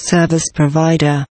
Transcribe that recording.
service provider.